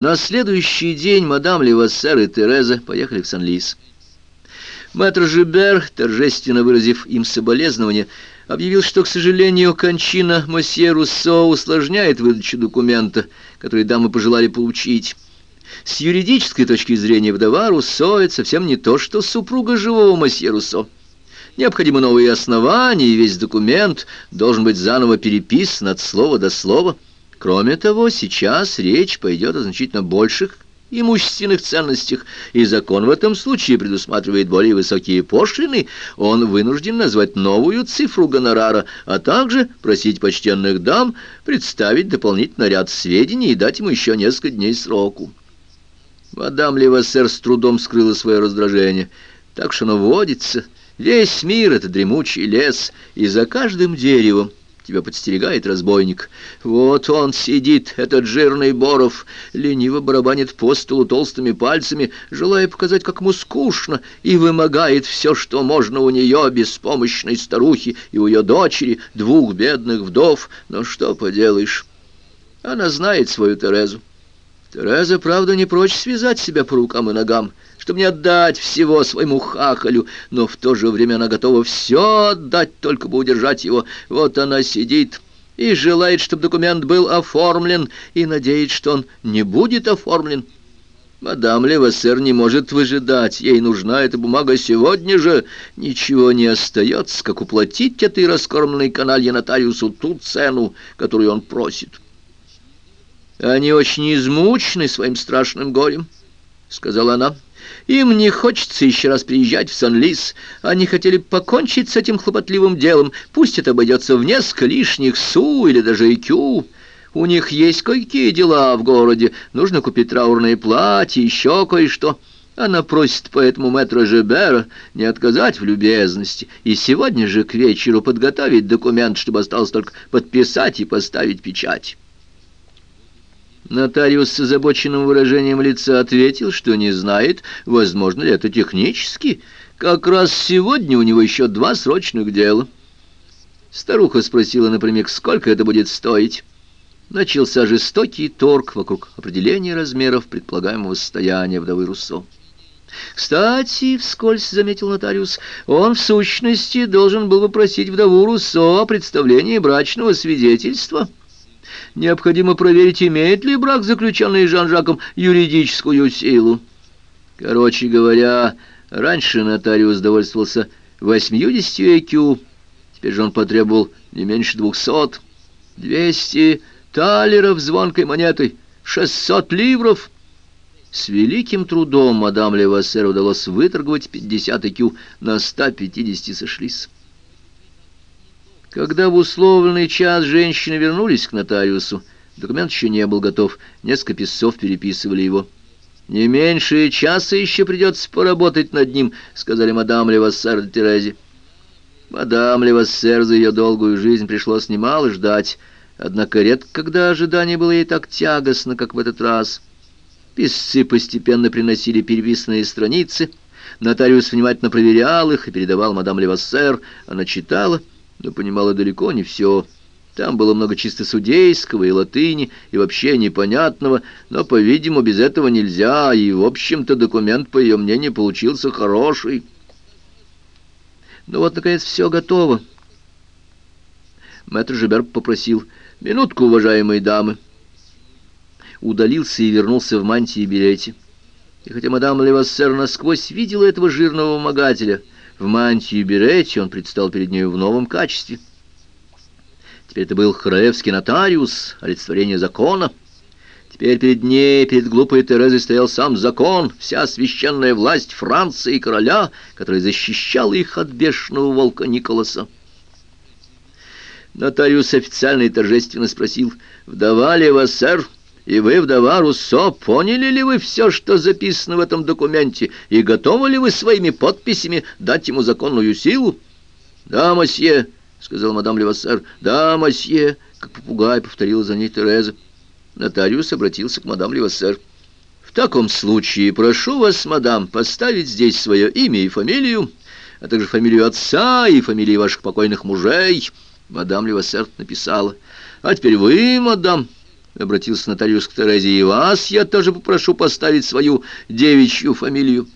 На следующий день мадам Левассер и Тереза поехали в Сан-Лис. Мэтр Жибер, торжественно выразив им соболезнование, объявил, что, к сожалению, кончина мосье Руссо усложняет выдачу документа, который дамы пожелали получить. С юридической точки зрения вдова Руссо — это совсем не то, что супруга живого мосье Руссо. Необходимы новые основания, и весь документ должен быть заново переписан от слова до слова — Кроме того, сейчас речь пойдет о значительно больших имущественных ценностях, и закон в этом случае предусматривает более высокие пошлины, он вынужден назвать новую цифру гонорара, а также просить почтенных дам представить дополнительный ряд сведений и дать ему еще несколько дней сроку. Мадам Левассер с трудом скрыла свое раздражение, так что оно водится. Весь мир — это дремучий лес, и за каждым деревом Тебя подстерегает разбойник. Вот он сидит, этот жирный Боров, лениво барабанит по столу толстыми пальцами, желая показать, как ему скучно, и вымогает все, что можно у нее, беспомощной старухи, и у ее дочери, двух бедных вдов. Но что поделаешь, она знает свою Терезу. Тереза, правда, не прочь связать себя по рукам и ногам, чтобы не отдать всего своему хахалю, но в то же время она готова все отдать, только бы удержать его. Вот она сидит и желает, чтобы документ был оформлен, и надеется, что он не будет оформлен. Мадам Левассер не может выжидать, ей нужна эта бумага сегодня же. Ничего не остается, как уплатить этой раскормленной каналье нотариусу ту цену, которую он просит. Они очень измучены своим страшным горем, — сказала она. Им не хочется еще раз приезжать в Сан-Лис. Они хотели покончить с этим хлопотливым делом. Пусть это обойдется в несколько лишних су или даже икю. У них есть кое-какие дела в городе. Нужно купить траурное платье, еще кое-что. Она просит поэтому мэтра Жебера не отказать в любезности и сегодня же к вечеру подготовить документ, чтобы осталось только подписать и поставить печать. Нотариус с озабоченным выражением лица ответил, что не знает, возможно ли это технически. Как раз сегодня у него еще два срочных дела. Старуха спросила напрямик, сколько это будет стоить. Начался жестокий торг вокруг определения размеров предполагаемого состояния вдовы Руссо. «Кстати, — вскользь заметил нотариус, — он в сущности должен был бы просить вдову Руссо о представлении брачного свидетельства». Необходимо проверить, имеет ли брак, заключенный Жан-Жаком, юридическую силу. Короче говоря, раньше нотариус довольствовался 80 ЭКЮ, теперь же он потребовал не меньше двухсот. Двести талеров звонкой монетой, шестьсот ливров. С великим трудом мадам Левассер удалось выторговать 50 ЭКЮ, на 150 сошлись. Когда в условленный час женщины вернулись к нотариусу, документ еще не был готов, несколько писцов переписывали его. «Не меньше часа еще придется поработать над ним», — сказали мадам Левассер де Терезе. Мадам Левассер за ее долгую жизнь пришлось немало ждать, однако редко, когда ожидание было ей так тягостно, как в этот раз. Писцы постепенно приносили переписанные страницы, нотариус внимательно проверял их и передавал мадам Левассер, она читала — но понимала далеко не все. Там было много чисто судейского и латыни, и вообще непонятного, но, по-видимому, без этого нельзя, и, в общем-то, документ, по ее мнению, получился хороший. Ну вот, наконец, все готово. Мэтр Жибер попросил «Минутку, уважаемые дамы». Удалился и вернулся в мантии и берете. И хотя мадам Левассер насквозь видела этого жирного вымогателя — в мантии берете он предстал перед нею в новом качестве. Теперь это был Храевский нотариус, олицетворение закона. Теперь перед ней, перед глупой Терезой стоял сам закон, вся священная власть Франции и короля, который защищал их от бешеного волка Николаса. Нотариус официально и торжественно спросил, «Вдова ли вас, сэр?» И вы, вдова Руссо, поняли ли вы все, что записано в этом документе, и готовы ли вы своими подписями дать ему законную силу? Да, мосье, — сказал мадам Левассер. Да, мосье, — как попугай повторила за ней Тереза. Нотариус обратился к мадам Левассер. В таком случае прошу вас, мадам, поставить здесь свое имя и фамилию, а также фамилию отца и фамилии ваших покойных мужей. Мадам Левассер написала. А теперь вы, мадам, обратился нотариус к Терезе, — «и вас я тоже попрошу поставить свою девичью фамилию».